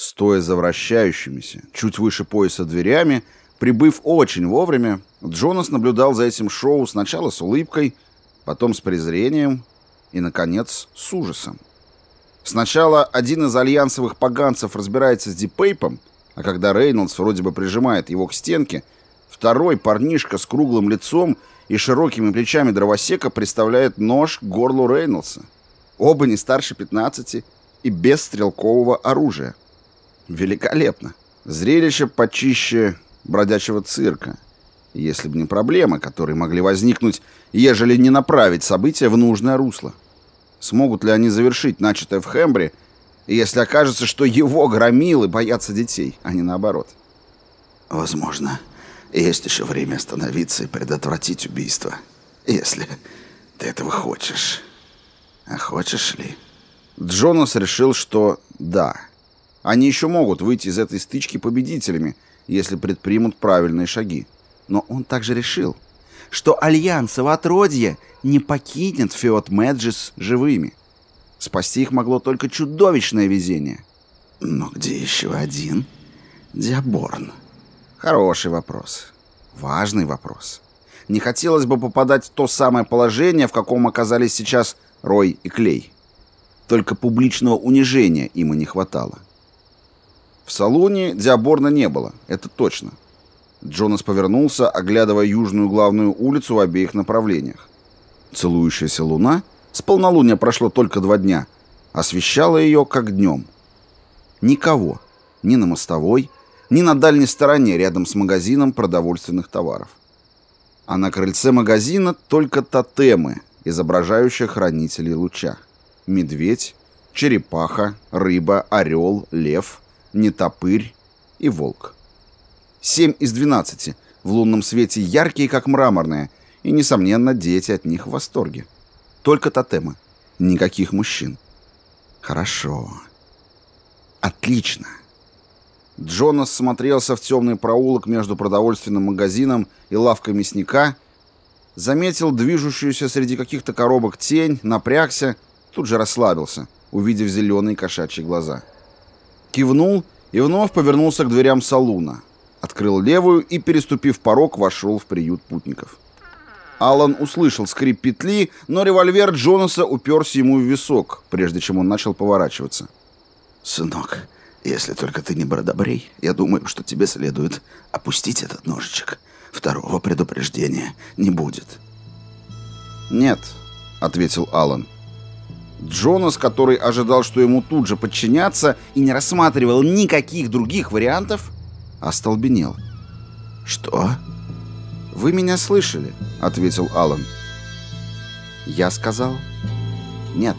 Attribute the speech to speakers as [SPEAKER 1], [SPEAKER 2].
[SPEAKER 1] Стоя за вращающимися, чуть выше пояса дверями, прибыв очень вовремя, Джонас наблюдал за этим шоу сначала с улыбкой, потом с презрением и, наконец, с ужасом. Сначала один из альянсовых поганцев разбирается с Дипейпом, а когда Рейнольдс вроде бы прижимает его к стенке, второй парнишка с круглым лицом и широкими плечами дровосека представляет нож к горлу Рейнольдса. Оба не старше 15 и без стрелкового оружия. Великолепно. Зрелище почище бродячего цирка. Если бы не проблемы, которые могли возникнуть, ежели не направить события в нужное русло. Смогут ли они завершить начатое в Хембре, если окажется, что его громилы боятся детей, а не наоборот?
[SPEAKER 2] Возможно, есть еще время остановиться и предотвратить убийство, если ты этого хочешь. А хочешь ли?
[SPEAKER 1] Джонас решил, что да. Они еще могут выйти из этой стычки победителями, если предпримут правильные шаги. Но он также решил, что Альянсово отродье не покинет Феот Мэджис живыми. Спасти их могло только чудовищное везение.
[SPEAKER 2] Но где еще один? Диаборн.
[SPEAKER 1] Хороший вопрос. Важный вопрос. Не хотелось бы попадать в то самое положение, в каком оказались сейчас Рой и Клей. Только публичного унижения им и не хватало. В салоне Диаборна не было, это точно. Джонас повернулся, оглядывая южную главную улицу в обеих направлениях. Целующаяся луна, с полнолуния прошло только два дня, освещала ее как днем. Никого, ни на мостовой, ни на дальней стороне рядом с магазином продовольственных товаров. А на крыльце магазина только тотемы, изображающие хранителей луча. Медведь, черепаха, рыба, орел, лев, нетопырь и волк. Семь из двенадцати, в лунном свете яркие, как мраморные, и, несомненно, дети от них в восторге. Только тотемы, никаких мужчин. Хорошо. Отлично. Джонас смотрелся в темный проулок между продовольственным магазином и лавкой мясника, заметил движущуюся среди каких-то коробок тень, напрягся, тут же расслабился, увидев зеленые кошачьи глаза. Кивнул и вновь повернулся к дверям салуна. Открыл левую и, переступив порог, вошел в приют путников. Алан услышал скрип петли, но револьвер Джонаса уперся ему в висок, прежде чем он начал поворачиваться.
[SPEAKER 2] «Сынок, если только ты не бродобрей, я думаю, что тебе следует опустить этот ножичек. Второго предупреждения не будет.
[SPEAKER 1] Нет, ответил Алан. Джонас, который ожидал, что ему тут же подчиняться и не рассматривал никаких других вариантов, остолбенел.
[SPEAKER 2] Что?
[SPEAKER 1] Вы меня слышали, ответил Алан. Я сказал: "Нет".